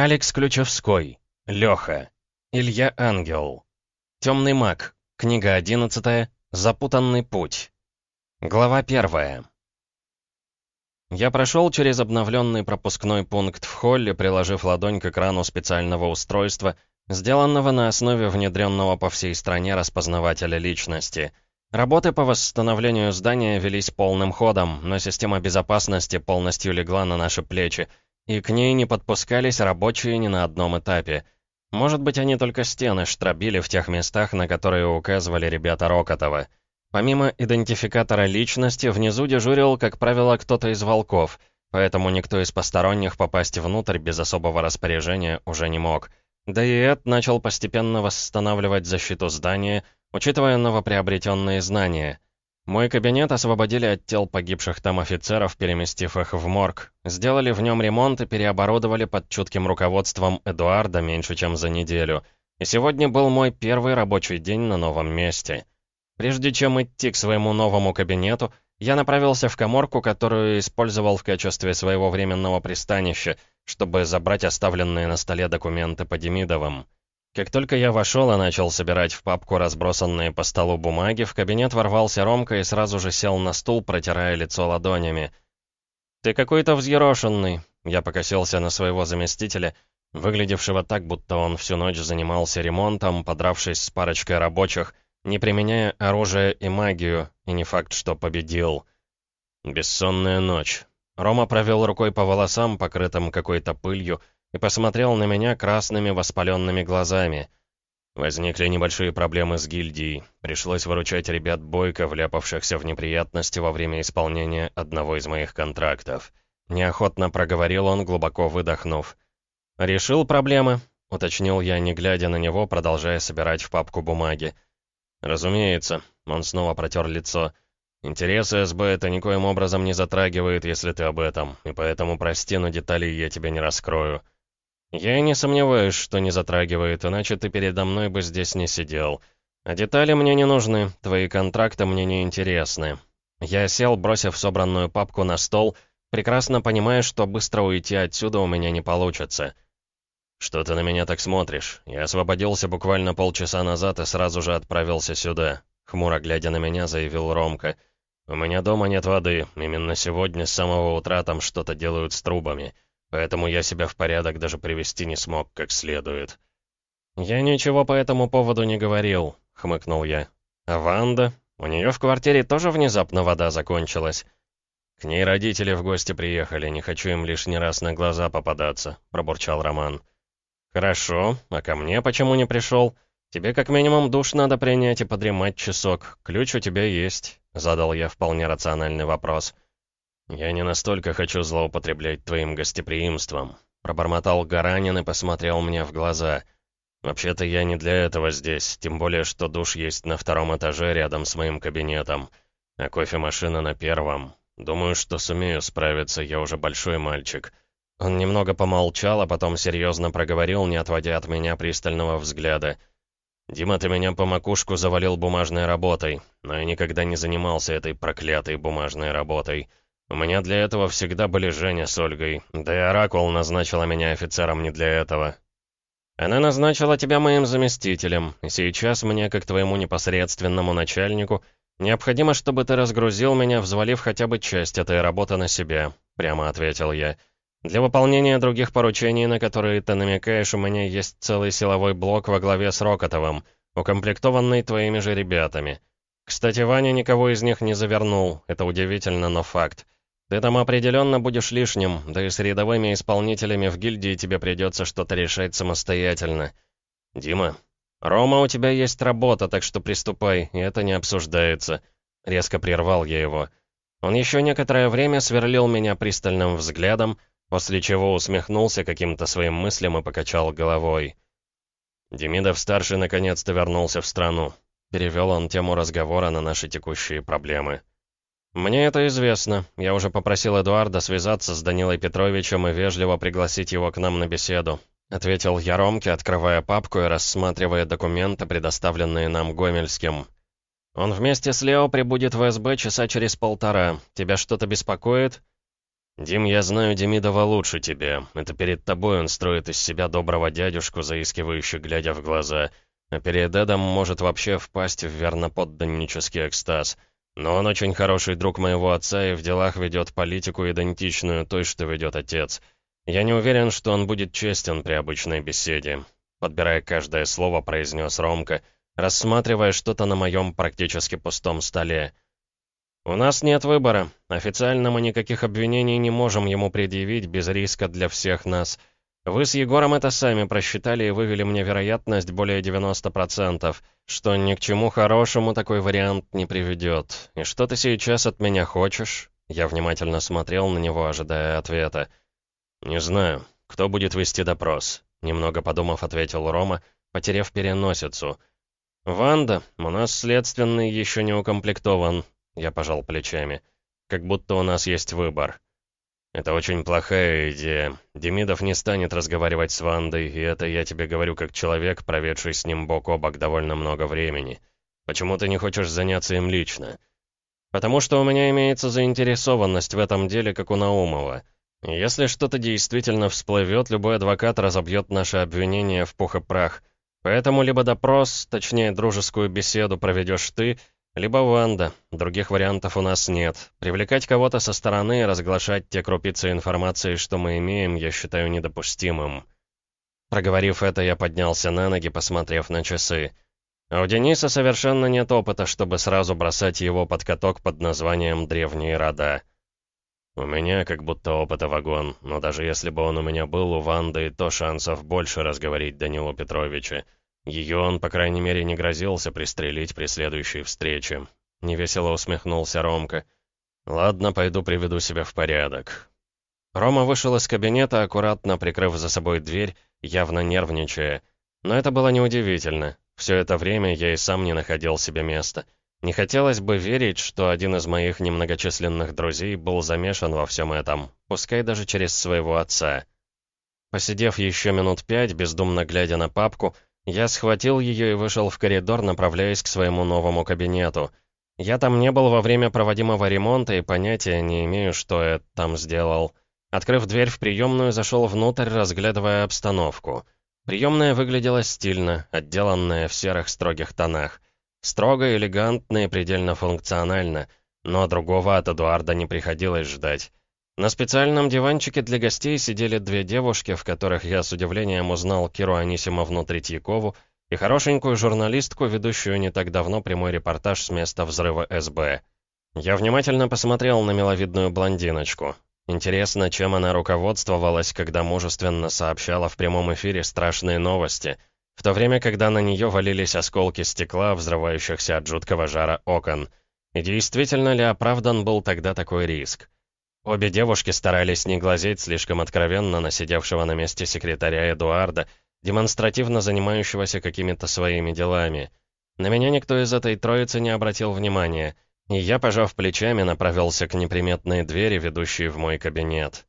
Алекс Ключевской. Лёха. Илья Ангел. Темный маг. Книга 11. Запутанный путь. Глава 1. Я прошел через обновленный пропускной пункт в холле, приложив ладонь к экрану специального устройства, сделанного на основе внедренного по всей стране распознавателя личности. Работы по восстановлению здания велись полным ходом, но система безопасности полностью легла на наши плечи, и к ней не подпускались рабочие ни на одном этапе. Может быть, они только стены штробили в тех местах, на которые указывали ребята Рокотова. Помимо идентификатора личности, внизу дежурил, как правило, кто-то из волков, поэтому никто из посторонних попасть внутрь без особого распоряжения уже не мог. Да и Эд начал постепенно восстанавливать защиту здания, учитывая новоприобретенные знания — мой кабинет освободили от тел погибших там офицеров, переместив их в морг. Сделали в нем ремонт и переоборудовали под чутким руководством Эдуарда меньше, чем за неделю. И сегодня был мой первый рабочий день на новом месте. Прежде чем идти к своему новому кабинету, я направился в коморку, которую использовал в качестве своего временного пристанища, чтобы забрать оставленные на столе документы по Демидовым. Как только я вошел и начал собирать в папку разбросанные по столу бумаги, в кабинет ворвался Ромка и сразу же сел на стул, протирая лицо ладонями. «Ты какой-то взъерошенный», — я покосился на своего заместителя, выглядевшего так, будто он всю ночь занимался ремонтом, подравшись с парочкой рабочих, не применяя оружие и магию, и не факт, что победил. Бессонная ночь. Рома провел рукой по волосам, покрытым какой-то пылью, и посмотрел на меня красными воспаленными глазами. Возникли небольшие проблемы с гильдией. Пришлось выручать ребят Бойко, вляпавшихся в неприятности во время исполнения одного из моих контрактов. Неохотно проговорил он, глубоко выдохнув. «Решил проблемы?» — уточнил я, не глядя на него, продолжая собирать в папку бумаги. «Разумеется», — он снова протер лицо. «Интересы СБ это никоим образом не затрагивает, если ты об этом, и поэтому прости, но деталей я тебе не раскрою». «Я не сомневаюсь, что не затрагивает, иначе ты передо мной бы здесь не сидел. А детали мне не нужны, твои контракты мне не интересны». Я сел, бросив собранную папку на стол, прекрасно понимая, что быстро уйти отсюда у меня не получится. «Что ты на меня так смотришь? Я освободился буквально полчаса назад и сразу же отправился сюда», — хмуро глядя на меня, заявил Ромка. «У меня дома нет воды. Именно сегодня с самого утра там что-то делают с трубами». Поэтому я себя в порядок даже привести не смог как следует. «Я ничего по этому поводу не говорил», — хмыкнул я. «А Ванда? У нее в квартире тоже внезапно вода закончилась?» «К ней родители в гости приехали, не хочу им лишний раз на глаза попадаться», — пробурчал Роман. «Хорошо, а ко мне почему не пришел? Тебе как минимум душ надо принять и подремать часок. Ключ у тебя есть», — задал я вполне рациональный вопрос. «Да». «Я не настолько хочу злоупотреблять твоим гостеприимством», — пробормотал Гаранин и посмотрел мне в глаза. «Вообще-то я не для этого здесь, тем более, что душ есть на втором этаже рядом с моим кабинетом, а кофемашина на первом. Думаю, что сумею справиться, я уже большой мальчик». Он немного помолчал, а потом серьезно проговорил, не отводя от меня пристального взгляда. «Дима, ты меня по макушку завалил бумажной работой, но я никогда не занимался этой проклятой бумажной работой». У меня для этого всегда были Женя с Ольгой, да и Оракул назначила меня офицером не для этого. Она назначила тебя моим заместителем, сейчас мне, как твоему непосредственному начальнику, необходимо, чтобы ты разгрузил меня, взвалив хотя бы часть этой работы на себя», — прямо ответил я. «Для выполнения других поручений, на которые ты намекаешь, у меня есть целый силовой блок во главе с Рокотовым, укомплектованный твоими же ребятами. Кстати, Ваня никого из них не завернул, это удивительно, но факт. Ты там определенно будешь лишним, да и с рядовыми исполнителями в гильдии тебе придется что-то решать самостоятельно. Дима, Рома, у тебя есть работа, так что приступай, и это не обсуждается. Резко прервал я его. Он еще некоторое время сверлил меня пристальным взглядом, после чего усмехнулся каким-то своим мыслям и покачал головой. Демидов-старший наконец-то вернулся в страну. Перевел он тему разговора на наши текущие проблемы. «Мне это известно. Я уже попросил Эдуарда связаться с Данилой Петровичем и вежливо пригласить его к нам на беседу», — ответил я открывая папку и рассматривая документы, предоставленные нам Гомельским. «Он вместе с Лео прибудет в СБ часа через полтора. Тебя что-то беспокоит?» «Дим, я знаю Демидова лучше тебя. Это перед тобой он строит из себя доброго дядюшку, заискивающий, глядя в глаза. А перед Эдом может вообще впасть в верноподданнический экстаз. Но он очень хороший друг моего отца и в делах ведет политику идентичную той, что ведет отец. Я не уверен, что он будет честен при обычной беседе». Подбирая каждое слово, произнес Ромка, рассматривая что-то на моем практически пустом столе. «У нас нет выбора. Официально мы никаких обвинений не можем ему предъявить без риска для всех нас. Вы с Егором это сами просчитали и вывели мне вероятность более 90%, что ни к чему хорошему такой вариант не приведет. И что ты сейчас от меня хочешь?» Я внимательно смотрел на него, ожидая ответа. «Не знаю. Кто будет вести допрос?» Немного подумав, ответил Рома, потеряв переносицу. «Ванда, у нас следственный еще не укомплектован. Я пожал плечами. «Как будто у нас есть выбор». «Это очень плохая идея. Демидов не станет разговаривать с Вандой, и это я тебе говорю как человек, проведший с ним бок о бок довольно много времени. Почему ты не хочешь заняться им лично?» «Потому что у меня имеется заинтересованность в этом деле, как у Наумова. Если что-то действительно всплывет, любой адвокат разобьет наше обвинение в пух и прах. Поэтому либо допрос, точнее дружескую беседу проведешь ты, либо Ванда. Других вариантов у нас нет. Привлекать кого-то со стороны и разглашать те крупицы информации, что мы имеем, я считаю недопустимым. Проговорив это, я поднялся на ноги, посмотрев на часы. А у Дениса совершенно нет опыта, чтобы сразу бросать его под каток под названием «Древние рода». У меня как будто опыта вагон, но даже если бы он у меня был, у Ванды, то шансов больше разговорить Данилу Петровича. Ее он, по крайней мере, не грозился пристрелить при следующей встрече. Невесело усмехнулся Ромка. «Ладно, пойду приведу себя в порядок». Рома вышел из кабинета, аккуратно прикрыв за собой дверь, явно нервничая. Но это было неудивительно. Все это время я и сам не находил себе места. Не хотелось бы верить, что один из моих немногочисленных друзей был замешан во всем этом, пускай даже через своего отца. Посидев еще минут пять, бездумно глядя на папку, я схватил ее и вышел в коридор, направляясь к своему новому кабинету. Я там не был во время проводимого ремонта и понятия не имею, что я там сделал. Открыв дверь в приемную, зашел внутрь, разглядывая обстановку. Приемная выглядела стильно, отделанная в серых строгих тонах. Строго, элегантно и предельно функционально, но другого от Эдуарда не приходилось ждать. На специальном диванчике для гостей сидели две девушки, в которых я с удивлением узнал Киру Анисимовну Третьякову и хорошенькую журналистку, ведущую не так давно прямой репортаж с места взрыва СБ. Я внимательно посмотрел на миловидную блондиночку. Интересно, чем она руководствовалась, когда мужественно сообщала в прямом эфире страшные новости, в то время, когда на нее валились осколки стекла, взрывающихся от жуткого жара окон. И действительно ли оправдан был тогда такой риск? Обе девушки старались не глазеть слишком откровенно на сидевшего на месте секретаря Эдуарда, демонстративно занимающегося какими-то своими делами. На меня никто из этой троицы не обратил внимания, и я, пожав плечами, направился к неприметной двери, ведущей в мой кабинет.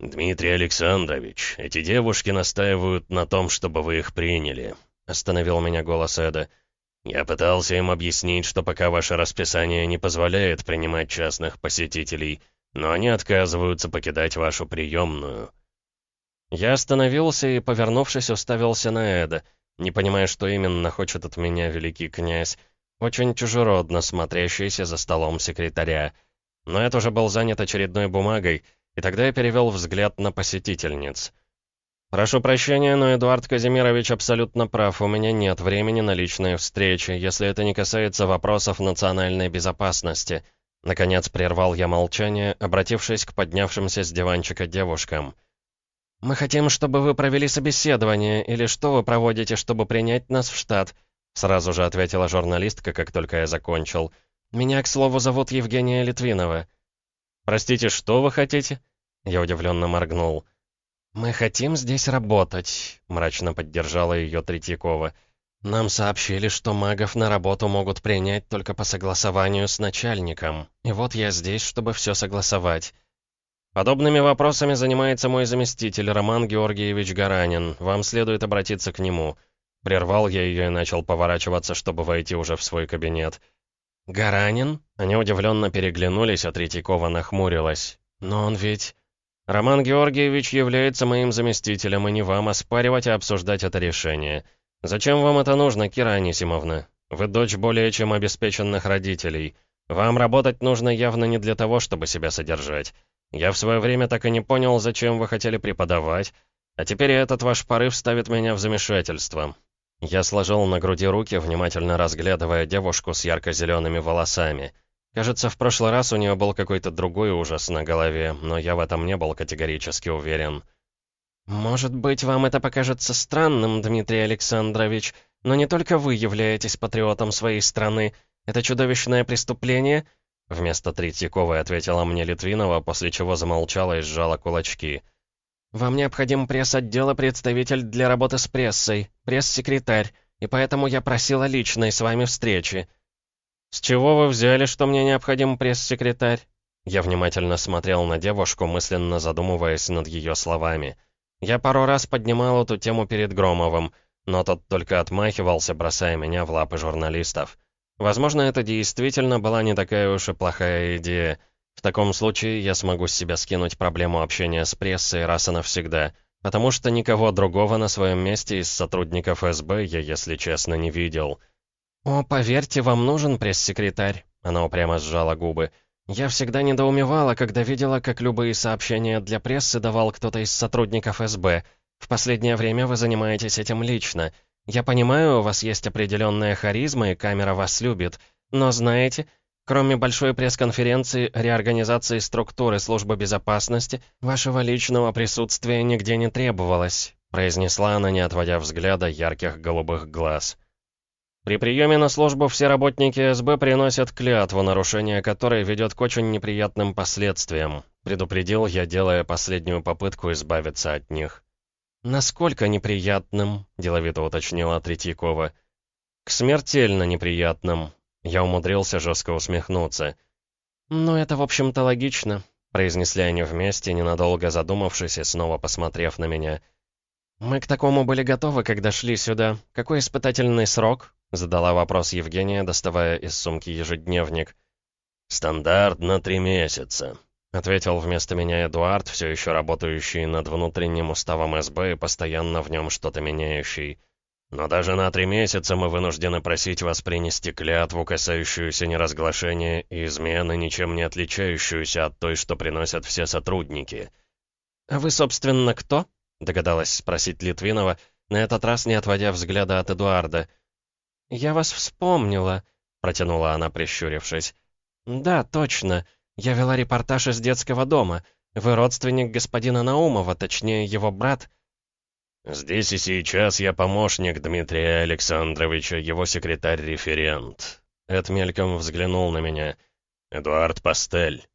«Дмитрий Александрович, эти девушки настаивают на том, чтобы вы их приняли», — остановил меня голос Эда. «Я пытался им объяснить, что пока ваше расписание не позволяет принимать частных посетителей», — но они отказываются покидать вашу приемную». Я остановился и, повернувшись, уставился на Эда, не понимая, что именно хочет от меня великий князь, очень чужеродно смотрящийся за столом секретаря. Но это уже был занят очередной бумагой, и тогда я перевел взгляд на посетительниц. «Прошу прощения, но Эдуард Казимирович абсолютно прав, у меня нет времени на личные встречи, если это не касается вопросов национальной безопасности», Наконец прервал я молчание, обратившись к поднявшимся с диванчика девушкам. «Мы хотим, чтобы вы провели собеседование, или что вы проводите, чтобы принять нас в штат?» Сразу же ответила журналистка, как только я закончил. «Меня, к слову, зовут Евгения Литвинова». «Простите, что вы хотите?» Я удивленно моргнул. «Мы хотим здесь работать», — мрачно поддержала ее Третьякова. «Нам сообщили, что магов на работу могут принять только по согласованию с начальником. И вот я здесь, чтобы все согласовать». «Подобными вопросами занимается мой заместитель Роман Георгиевич Гаранин. Вам следует обратиться к нему». Прервал я ее и начал поворачиваться, чтобы войти уже в свой кабинет. «Гаранин?» Они удивленно переглянулись, а Третьякова нахмурилась. «Но он ведь...» «Роман Георгиевич является моим заместителем, и не вам оспаривать и обсуждать это решение. Зачем вам это нужно, Кира Анисимовна? Вы дочь более чем обеспеченных родителей. Вам работать нужно явно не для того, чтобы себя содержать. Я в свое время так и не понял, зачем вы хотели преподавать, а теперь этот ваш порыв ставит меня в замешательство. Я сложил на груди руки, внимательно разглядывая девушку с ярко-зелеными волосами. Кажется, в прошлый раз у нее был какой-то другой ужас на голове, но я в этом не был категорически уверен. «Может быть, вам это покажется странным, Дмитрий Александрович, но не только вы являетесь патриотом своей страны. Это чудовищное преступление Вместо Третьяковой ответила мне Литвинова, после чего замолчала и сжала кулачки. «Вам необходим пресс-отдела представитель для работы с прессой, пресс-секретарь, и поэтому я просила личной с вами встречи». «С чего вы взяли, что мне необходим пресс-секретарь?» Я внимательно смотрел на девушку, мысленно задумываясь над ее словами. Я пару раз поднимал эту тему перед Громовым, но тот только отмахивался, бросая меня в лапы журналистов. Возможно, это действительно была не такая уж и плохая идея. В таком случае я смогу с себя скинуть проблему общения с прессой раз и навсегда, потому что никого другого на своем месте из сотрудников СБ я, если честно, не видел. «О, поверьте, вам нужен пресс-секретарь», — она упрямо сжала губы. «Я всегда недоумевала, когда видела, как любые сообщения для прессы давал кто-то из сотрудников СБ. В последнее время вы занимаетесь этим лично. Я понимаю, у вас есть определенная харизма, и камера вас любит, но знаете, кроме большой пресс-конференции реорганизации структуры службы безопасности, вашего личного присутствия нигде не требовалось», произнесла она, не отводя взгляда ярких голубых глаз. При приеме на службу все работники СБ приносят клятву, нарушение которой ведет к очень неприятным последствиям. Предупредил я, делая последнюю попытку избавиться от них. «Насколько неприятным?» — деловито уточнила Третьякова. «К смертельно неприятным». Я умудрился жестко усмехнуться. «Ну, это, в общем-то, логично», — произнесли они вместе, ненадолго задумавшись и снова посмотрев на меня. «Мы к такому были готовы, когда шли сюда. Какой испытательный срок?» — задала вопрос Евгения, доставая из сумки ежедневник. «Стандарт на три месяца», ответил вместо меня Эдуард, все еще работающий над внутренним уставом СБ и постоянно в нем что-то меняющий. «Но даже на три месяца мы вынуждены просить вас принести клятву, касающуюся неразглашения и измены, ничем не отличающуюся от той, что приносят все сотрудники». «А вы, собственно, кто?» — догадалась спросить Литвинова, на этот раз не отводя взгляда от Эдуарда. «Я вас вспомнила», — протянула она, прищурившись. «Да, точно. «Я вела репортаж из детского дома. Вы родственник господина Наумова, точнее, его брат». «Здесь и сейчас я помощник Дмитрия Александровича, его секретарь-референт». Эд мельком взглянул на меня. «Эдуард Пастель».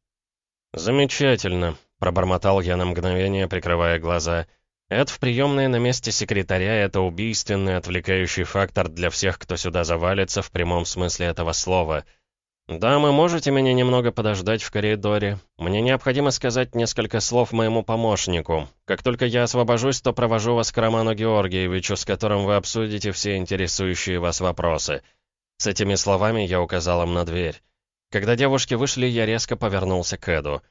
«Замечательно», — пробормотал я на мгновение, прикрывая глаза. «Эд в приемной на месте секретаря — это убийственный отвлекающий фактор для всех, кто сюда завалится в прямом смысле этого слова». «Дамы, можете меня немного подождать в коридоре? Мне необходимо сказать несколько слов моему помощнику. Как только я освобожусь, то провожу вас к Роману Георгиевичу, с которым вы обсудите все интересующие вас вопросы». С этими словами я указал им на дверь. Когда девушки вышли, я резко повернулся к Эду.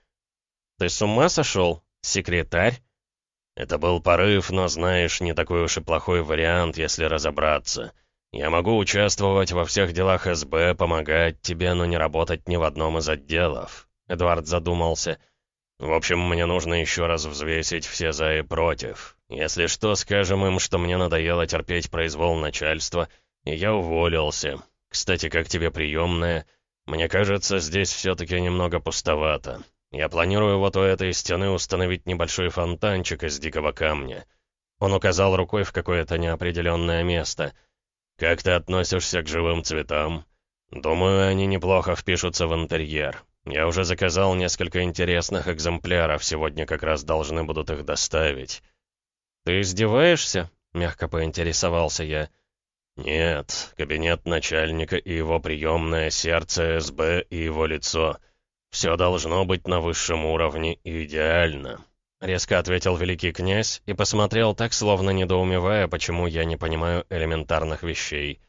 «Ты с ума сошел? Секретарь?» «Это был порыв, но, знаешь, не такой уж и плохой вариант, если разобраться». Я могу участвовать во всех делах СБ, помогать тебе, но не работать ни в одном из отделов». Эдуард задумался. «В общем, мне нужно еще раз взвесить все за и против. Если что, скажем им, что мне надоело терпеть произвол начальства, и я уволился. Кстати, как тебе приемная? Мне кажется, здесь все-таки немного пустовато. Я планирую вот у этой стены установить небольшой фонтанчик из дикого камня». Он указал рукой в какое-то неопределенное место — «Как ты относишься к живым цветам?» «Думаю, они неплохо впишутся в интерьер. Я уже заказал несколько интересных экземпляров, сегодня как раз должны будут их доставить». «Ты издеваешься?» — мягко поинтересовался я. «Нет, кабинет начальника и его приемное сердце СБ и его лицо. Все должно быть на высшем уровне и идеально. — резко ответил великий князь и посмотрел так, словно недоумевая, почему я не понимаю элементарных вещей.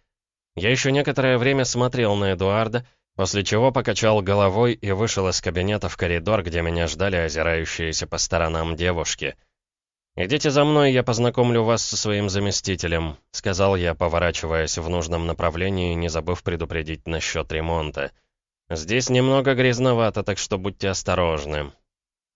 Я еще некоторое время смотрел на Эдуарда, после чего покачал головой и вышел из кабинета в коридор, где меня ждали озирающиеся по сторонам девушки. «Идите за мной, я познакомлю вас со своим заместителем», — сказал я, поворачиваясь в нужном направлении, не забыв предупредить насчет ремонта. «Здесь немного грязновато, так что будьте осторожны».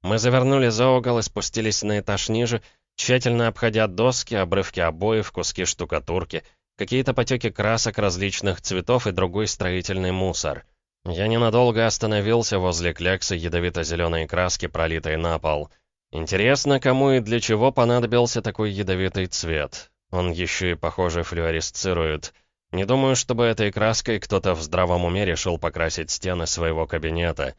Мы завернули за угол и спустились на этаж ниже, тщательно обходя доски, обрывки обоев, куски штукатурки, какие-то потеки красок различных цветов и другой строительный мусор. Я ненадолго остановился возле кляксы ядовито-зеленой краски, пролитой на пол. Интересно, кому и для чего понадобился такой ядовитый цвет. Он еще и, похоже, флюоресцирует. Не думаю, чтобы этой краской кто-то в здравом уме решил покрасить стены своего кабинета.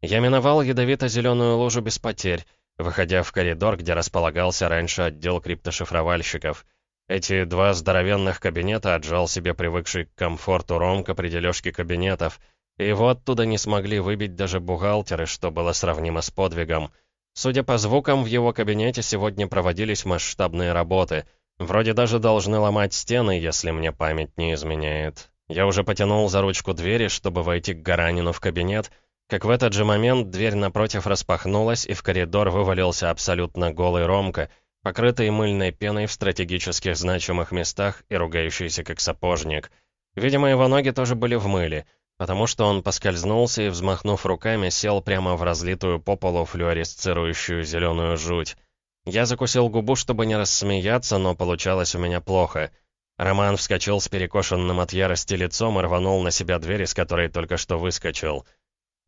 Я миновал ядовито-зеленую лужу без потерь, выходя в коридор, где располагался раньше отдел криптошифровальщиков. Эти два здоровенных кабинета отжал себе привыкший к комфорту Ромка при дележке кабинетов, и его оттуда не смогли выбить даже бухгалтеры, что было сравнимо с подвигом. Судя по звукам, в его кабинете сегодня проводились масштабные работы. Вроде даже должны ломать стены, если мне память не изменяет. Я уже потянул за ручку двери, чтобы войти к Гаранину в кабинет — как в этот же момент дверь напротив распахнулась, и в коридор вывалился абсолютно голый Ромка, покрытый мыльной пеной в стратегических значимых местах и ругающийся как сапожник. Видимо, его ноги тоже были в мыле, потому что он поскользнулся и, взмахнув руками, сел прямо в разлитую по полу флюоресцирующую зеленую жуть. Я закусил губу, чтобы не рассмеяться, но получалось у меня плохо. Роман вскочил с перекошенным от ярости лицом и рванул на себя дверь, из которой только что выскочил.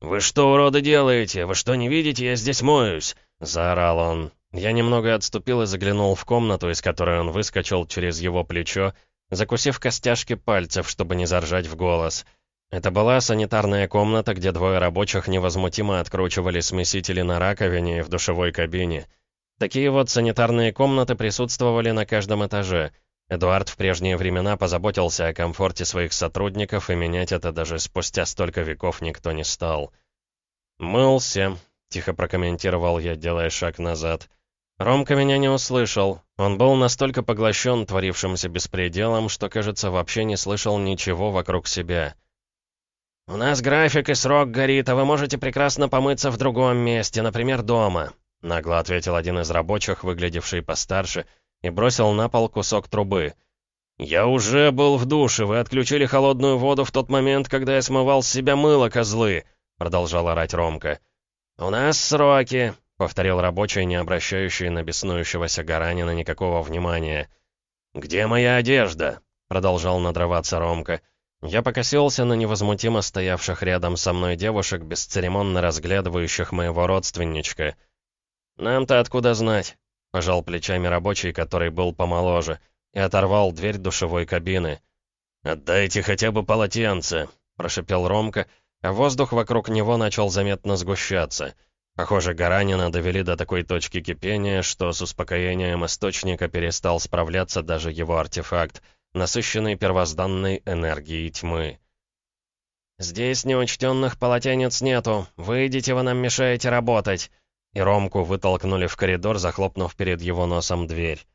«Вы что, уроды, делаете? Вы что, не видите? Я здесь моюсь!» — заорал он. Я немного отступил и заглянул в комнату, из которой он выскочил через его плечо, закусив костяшки пальцев, чтобы не заржать в голос. Это была санитарная комната, где двое рабочих невозмутимо откручивали смесители на раковине и в душевой кабине. Такие вот санитарные комнаты присутствовали на каждом этаже — Эдуард в прежние времена позаботился о комфорте своих сотрудников, и менять это даже спустя столько веков никто не стал. «Мылся», — тихо прокомментировал я, делая шаг назад. Ромка меня не услышал. Он был настолько поглощен творившимся беспределом, что, кажется, вообще не слышал ничего вокруг себя. «У нас график и срок горит, а вы можете прекрасно помыться в другом месте, например, дома», — нагло ответил один из рабочих, выглядевший постарше, — и бросил на пол кусок трубы. «Я уже был в душе, вы отключили холодную воду в тот момент, когда я смывал с себя мыло, козлы!» — продолжал орать Ромка. «У нас сроки!» — повторил рабочий, не обращающий на беснующегося Гаранина никакого внимания. «Где моя одежда?» — продолжал надрываться Ромка. Я покосился на невозмутимо стоявших рядом со мной девушек, бесцеремонно разглядывающих моего родственничка. «Нам-то откуда знать?» Пожал плечами рабочий, который был помоложе, и оторвал дверь душевой кабины. «Отдайте хотя бы полотенце», — прошипел Ромка, а воздух вокруг него начал заметно сгущаться. Похоже, Гаранина довели до такой точки кипения, что с успокоением источника перестал справляться даже его артефакт, насыщенный первозданной энергией тьмы. «Здесь неучтенных полотенец нету. Выйдите, вы нам мешаете работать!» И Ромку вытолкнули в коридор, захлопнув перед его носом дверь.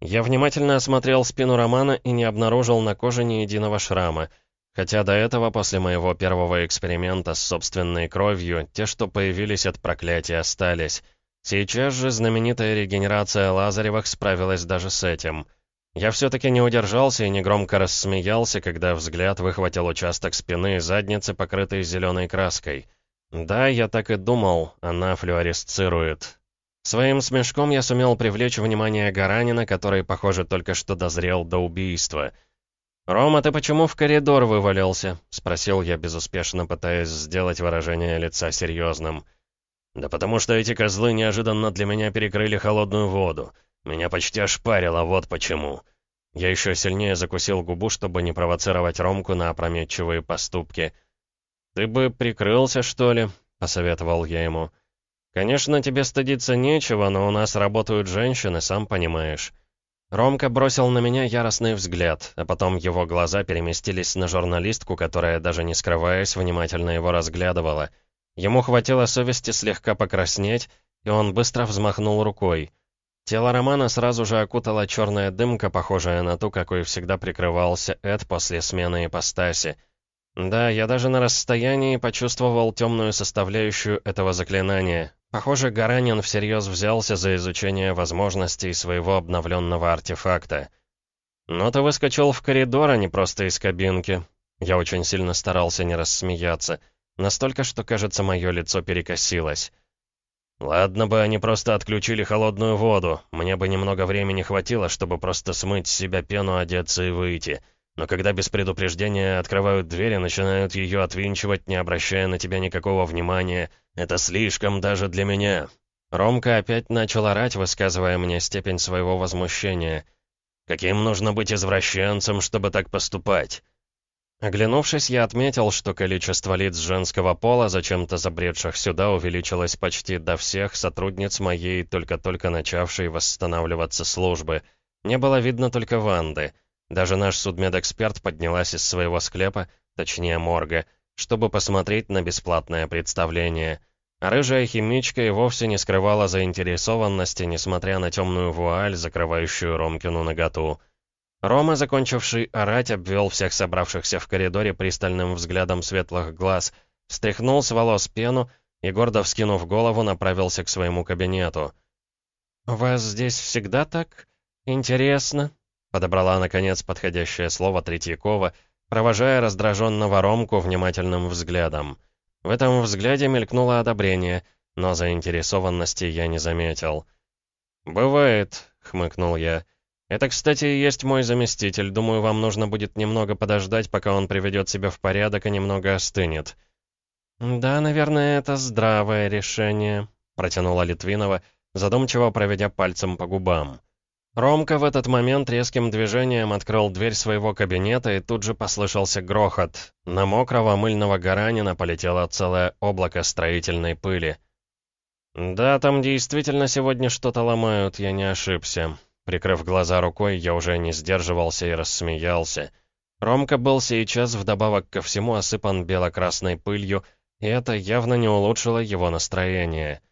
Я внимательно осмотрел спину Романа и не обнаружил на коже ни единого шрама, хотя до этого, после моего первого эксперимента с собственной кровью, те, что появились от проклятия, остались. Сейчас же знаменитая регенерация Лазаревых справилась даже с этим. Я все-таки не удержался и негромко рассмеялся, когда взгляд выхватил участок спины и задницы, покрытой зеленой краской. Да, я так и думал, она флюоресцирует. Своим смешком я сумел привлечь внимание Гаранина, который, похоже, только что дозрел до убийства. «Рома, ты почему в коридор вывалился?» — спросил я, безуспешно пытаясь сделать выражение лица серьезным. «Да потому что эти козлы неожиданно для меня перекрыли холодную воду. Меня почти ошпарило, вот почему». Я еще сильнее закусил губу, чтобы не провоцировать Ромку на опрометчивые поступки — «Ты бы прикрылся, что ли?» — посоветовал я ему. «Конечно, тебе стыдиться нечего, но у нас работают женщины, сам понимаешь». Ромка бросил на меня яростный взгляд, а потом его глаза переместились на журналистку, которая, даже не скрываясь, внимательно его разглядывала. Ему хватило совести слегка покраснеть, и он быстро взмахнул рукой. Тело Романа сразу же окутала черная дымка, похожая на ту, какой всегда прикрывался Эд после смены ипостаси. Да, я даже на расстоянии почувствовал темную составляющую этого заклинания. Похоже, Гаранин всерьез взялся за изучение возможностей своего обновленного артефакта. Но ты выскочил в коридор, а не просто из кабинки. Я очень сильно старался не рассмеяться. Настолько, что, кажется, мое лицо перекосилось. Ладно бы они просто отключили холодную воду. Мне бы немного времени хватило, чтобы просто смыть с себя пену, одеться и выйти. Но когда без предупреждения открывают дверь и начинают ее отвинчивать, не обращая на тебя никакого внимания, это слишком даже для меня. Ромка опять начал орать, высказывая мне степень своего возмущения. Каким нужно быть извращенцем, чтобы так поступать? Оглянувшись, я отметил, что количество лиц женского пола, зачем-то забредших сюда, увеличилось почти до всех сотрудниц моей, только-только начавшей восстанавливаться службы. Не было видно только Ванды — даже наш судмедэксперт поднялась из своего склепа, точнее морга, чтобы посмотреть на бесплатное представление. А рыжая химичка и вовсе не скрывала заинтересованности, несмотря на темную вуаль, закрывающую Ромкину наготу. Рома, закончивший орать, обвел всех собравшихся в коридоре пристальным взглядом светлых глаз, стряхнул с волос пену и, гордо вскинув голову, направился к своему кабинету. «У вас здесь всегда так? Интересно», Подобрала, наконец, подходящее слово Третьякова, провожая раздраженного Ромку внимательным взглядом. В этом взгляде мелькнуло одобрение, но заинтересованности я не заметил. «Бывает», — хмыкнул я. «Это, кстати, и есть мой заместитель. Думаю, вам нужно будет немного подождать, пока он приведет себя в порядок и немного остынет». «Да, наверное, это здравое решение», — протянула Литвинова, задумчиво проведя пальцем по губам. Ромка в этот момент резким движением открыл дверь своего кабинета, и тут же послышался грохот. На мокрого мыльного горанина полетело целое облако строительной пыли. «Да, там действительно сегодня что-то ломают, я не ошибся». Прикрыв глаза рукой, я уже не сдерживался и рассмеялся. Ромка был сейчас вдобавок ко всему осыпан бело-красной пылью, и это явно не улучшило его настроение.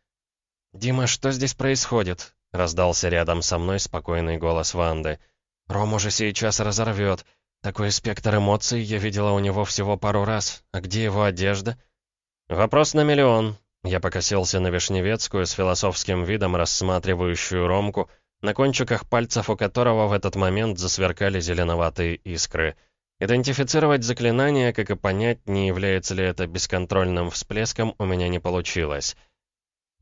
«Дима, что здесь происходит?» Раздался рядом со мной спокойный голос Ванды. «Ром уже сейчас разорвет. Такой спектр эмоций я видела у него всего пару раз. А где его одежда?» «Вопрос на миллион». Я покосился на Вишневецкую с философским видом, рассматривающую Ромку, на кончиках пальцев у которого в этот момент засверкали зеленоватые искры. Идентифицировать заклинание, как и понять, не является ли это бесконтрольным всплеском, у меня не получилось.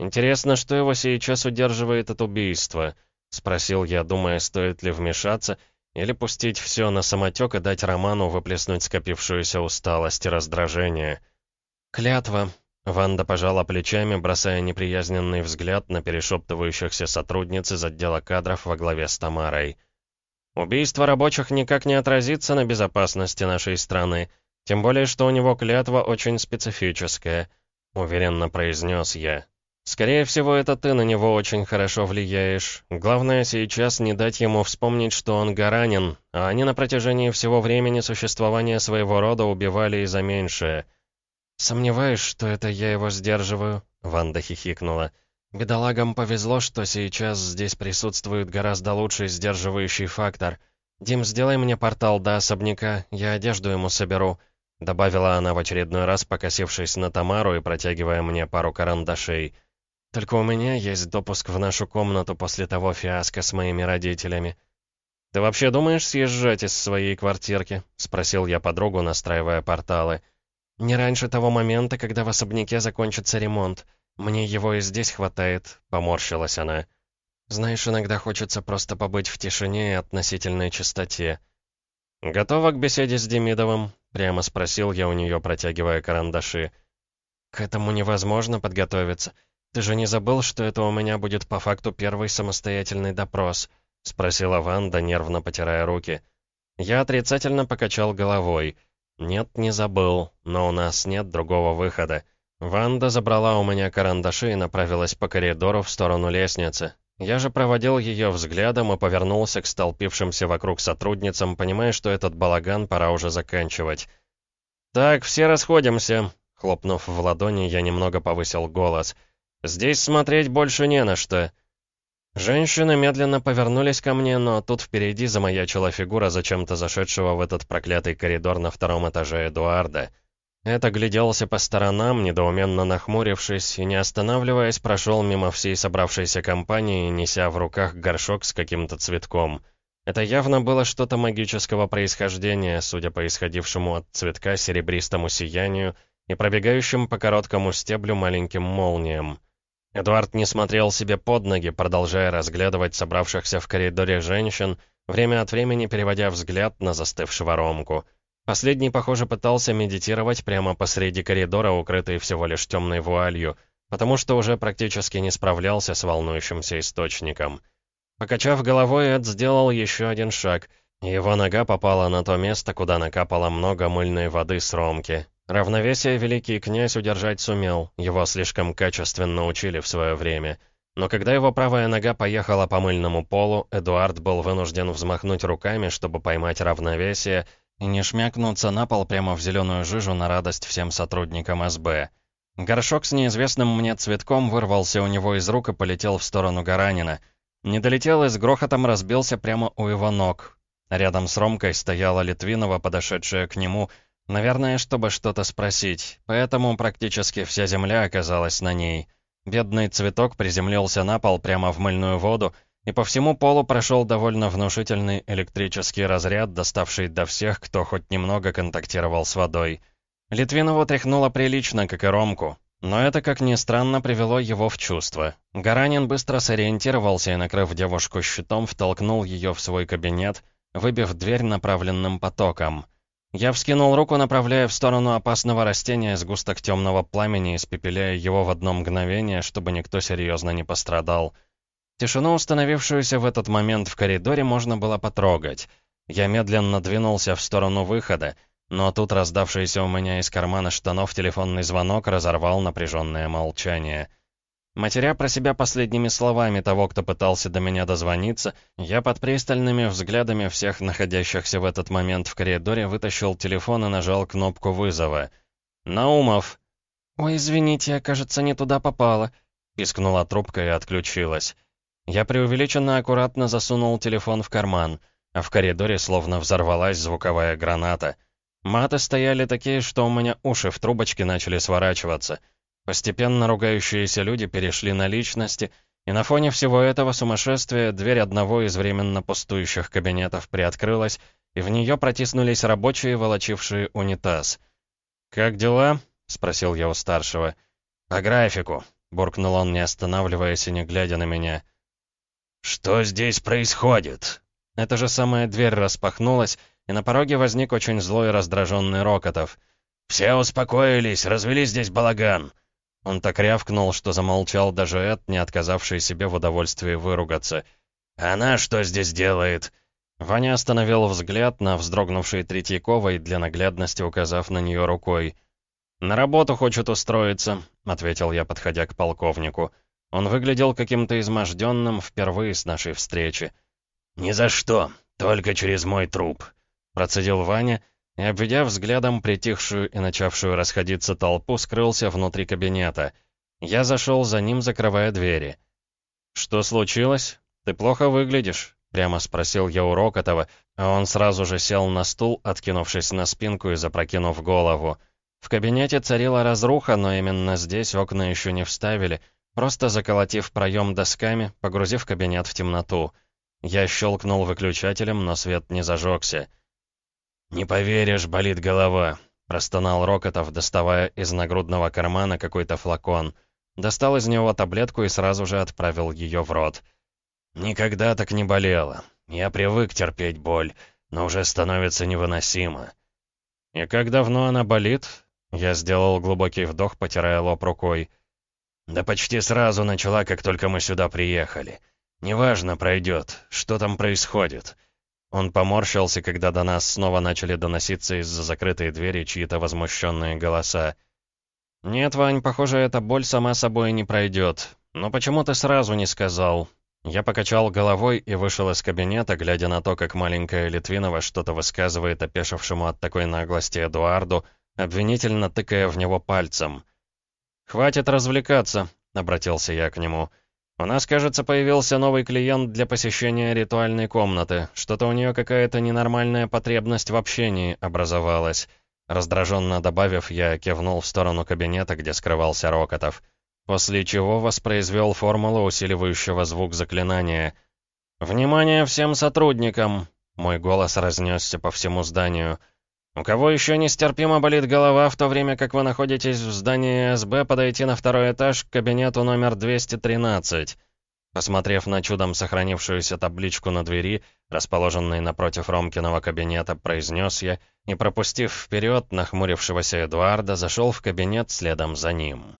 «Интересно, что его сейчас удерживает от убийства?» — спросил я, думая, стоит ли вмешаться или пустить все на самотек и дать Роману выплеснуть скопившуюся усталость и раздражение. «Клятва!» — Ванда пожала плечами, бросая неприязненный взгляд на перешептывающихся сотрудниц из отдела кадров во главе с Тамарой. «Убийство рабочих никак не отразится на безопасности нашей страны, тем более, что у него клятва очень специфическая», — уверенно произнес я. Скорее всего, это ты на него очень хорошо влияешь. Главное сейчас не дать ему вспомнить, что он гаранин, а они на протяжении всего времени существования своего рода убивали и за меньшее. «Сомневаюсь, что это я его сдерживаю», — Ванда хихикнула. «Бедолагам повезло, что сейчас здесь присутствует гораздо лучший сдерживающий фактор. Дим, сделай мне портал до особняка, я одежду ему соберу», — добавила она в очередной раз, покосившись на Тамару и протягивая мне пару карандашей. Только у меня есть допуск в нашу комнату после того фиаско с моими родителями. «Ты вообще думаешь съезжать из своей квартирки?» — спросил я подругу, настраивая порталы. «Не раньше того момента, когда в особняке закончится ремонт. Мне его и здесь хватает», — поморщилась она. «Знаешь, иногда хочется просто побыть в тишине и относительной чистоте». «Готова к беседе с Демидовым?» — прямо спросил я у нее, протягивая карандаши. «К этому невозможно подготовиться». «Ты же не забыл, что это у меня будет по факту первый самостоятельный допрос?» — спросила Ванда, нервно потирая руки. Я отрицательно покачал головой. «Нет, не забыл, но у нас нет другого выхода». Ванда забрала у меня карандаши и направилась по коридору в сторону лестницы. Я же проводил ее взглядом и повернулся к столпившимся вокруг сотрудницам, понимая, что этот балаган пора уже заканчивать. «Так, все расходимся», — хлопнув в ладони, я немного повысил голос — Здесь смотреть больше не на что». Женщины медленно повернулись ко мне, но тут впереди замаячила фигура зачем-то зашедшего в этот проклятый коридор на втором этаже Эдуарда. Это гляделся по сторонам, недоуменно нахмурившись, и, не останавливаясь, прошел мимо всей собравшейся компании, неся в руках горшок с каким-то цветком. Это явно было что-то магического происхождения, судя по исходившему от цветка серебристому сиянию и пробегающим по короткому стеблю маленьким молниям. Эдуард не смотрел себе под ноги, продолжая разглядывать собравшихся в коридоре женщин, время от времени переводя взгляд на застывшего Ромку. Последний, похоже, пытался медитировать прямо посреди коридора, укрытый всего лишь темной вуалью, потому что уже практически не справлялся с волнующимся источником. Покачав головой, Эд сделал еще один шаг, и его нога попала на то место, куда накапало много мыльной воды с Ромки, Равновесие великий князь удержать сумел, его слишком качественно учили в свое время. Но когда его правая нога поехала по мыльному полу, Эдуард был вынужден взмахнуть руками, чтобы поймать равновесие и не шмякнуться на пол прямо в зеленую жижу на радость всем сотрудникам СБ. Горшок с неизвестным мне цветком вырвался у него из рук и полетел в сторону Гаранина. Не долетел и с грохотом разбился прямо у его ног. Рядом с Ромкой стояла Литвинова, подошедшая к нему, Наверное, чтобы что-то спросить, поэтому практически вся земля оказалась на ней. Бедный цветок приземлился на пол прямо в мыльную воду, и по всему полу прошел довольно внушительный электрический разряд, доставший до всех, кто хоть немного контактировал с водой. Литвинову тряхнуло прилично, как и Ромку, но это, как ни странно, привело его в чувство. Гаранин быстро сориентировался и, накрыв девушку щитом, втолкнул ее в свой кабинет, выбив дверь направленным потоком. Я вскинул руку, направляя в сторону опасного растения сгусток темного пламени, испепеляя его в одно мгновение, чтобы никто серьезно не пострадал. Тишину, установившуюся в этот момент в коридоре, можно было потрогать. Я медленно двинулся в сторону выхода, но тут раздавшийся у меня из кармана штанов телефонный звонок разорвал напряженное молчание. Матеря про себя последними словами того, кто пытался до меня дозвониться, я под пристальными взглядами всех находящихся в этот момент в коридоре вытащил телефон и нажал кнопку вызова. «Наумов!» «Ой, извините, я, кажется, не туда попала», — пискнула трубка и отключилась. Я преувеличенно аккуратно засунул телефон в карман, а в коридоре словно взорвалась звуковая граната. Маты стояли такие, что у меня уши в трубочке начали сворачиваться — Постепенно ругающиеся люди перешли на личности, и на фоне всего этого сумасшествия дверь одного из временно пустующих кабинетов приоткрылась, и в нее протиснулись рабочие, волочившие унитаз. «Как дела?» — спросил я у старшего. «По графику», — буркнул он, не останавливаясь и не глядя на меня. «Что здесь происходит?» Эта же самая дверь распахнулась, и на пороге возник очень злой раздраженный Рокотов. «Все успокоились, развели здесь балаган. Он так рявкнул, что замолчал даже Эд, не отказавший себе в удовольствии выругаться. «Она что здесь делает?» Ваня остановил взгляд на вздрогнувшей Третьяковой, для наглядности указав на нее рукой. «На работу хочет устроиться», — ответил я, подходя к полковнику. Он выглядел каким-то изможденным впервые с нашей встречи. «Ни за что, только через мой труп», — процедил Ваня и, обведя взглядом притихшую и начавшую расходиться толпу, скрылся внутри кабинета. Я зашел за ним, закрывая двери. «Что случилось? Ты плохо выглядишь?» — прямо спросил я у Рокотова, а он сразу же сел на стул, откинувшись на спинку и запрокинув голову. В кабинете царила разруха, но именно здесь окна еще не вставили, просто заколотив проем досками, погрузив кабинет в темноту. Я щелкнул выключателем, но свет не зажегся. «Не поверишь, болит голова», — простонал Рокотов, доставая из нагрудного кармана какой-то флакон. Достал из него таблетку и сразу же отправил ее в рот. «Никогда так не болело. Я привык терпеть боль, но уже становится невыносимо». «И как давно она болит?» Я сделал глубокий вдох, потирая лоб рукой. «Да почти сразу начала, как только мы сюда приехали. Неважно, пройдет. Что там происходит?» Он поморщился, когда до нас снова начали доноситься из-за закрытой двери чьи-то возмущенные голоса. «Нет, Вань, похоже, эта боль сама собой не пройдет. Но почему ты сразу не сказал?» Я покачал головой и вышел из кабинета, глядя на то, как маленькая Литвинова что-то высказывает опешившему от такой наглости Эдуарду, обвинительно тыкая в него пальцем. «Хватит развлекаться», — обратился я к нему. «У нас, кажется, появился новый клиент для посещения ритуальной комнаты. Что-то у нее какая-то ненормальная потребность в общении образовалась». Раздраженно добавив, я кивнул в сторону кабинета, где скрывался Рокотов. После чего воспроизвел формулу усиливающего звук заклинания. «Внимание всем сотрудникам!» Мой голос разнесся по всему зданию. «У кого еще нестерпимо болит голова, в то время как вы находитесь в здании СБ, подойти на второй этаж к кабинету номер 213». Посмотрев на чудом сохранившуюся табличку на двери, расположенной напротив Ромкиного кабинета, произнес я и, пропустив вперед нахмурившегося Эдуарда, зашел в кабинет следом за ним.